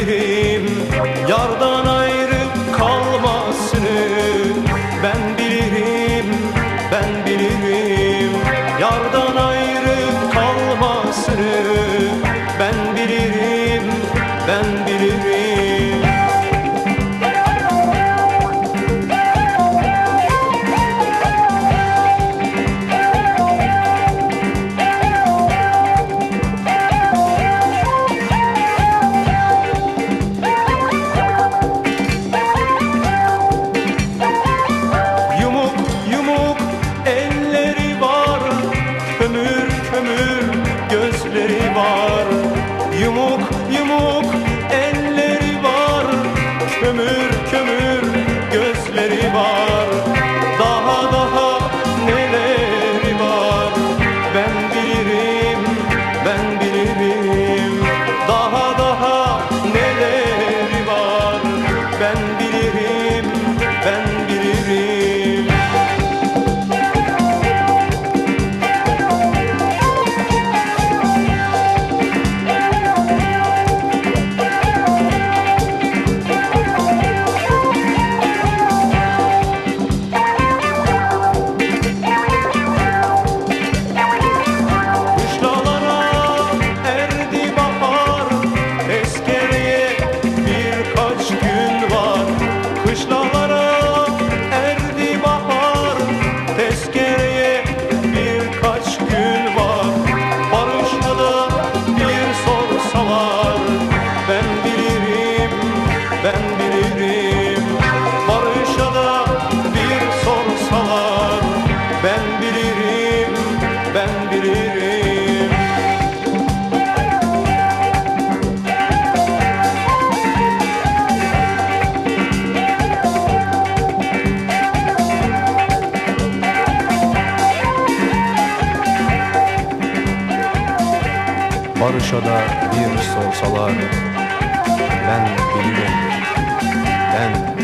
bilirim Yardan ayrı kalmasını Ben bilirim, ben bilirim. Yardan ayrı kalmasını Ben bilirim, ben bilirim. ömür gözleri var. Yumuk yumuk elleri var. Kömür kömür ben bilirim. Barış'a da bir sorsalar Ben bilirim, ben bilirim. Barış'a da bir sorsalar Ben bilirim Ben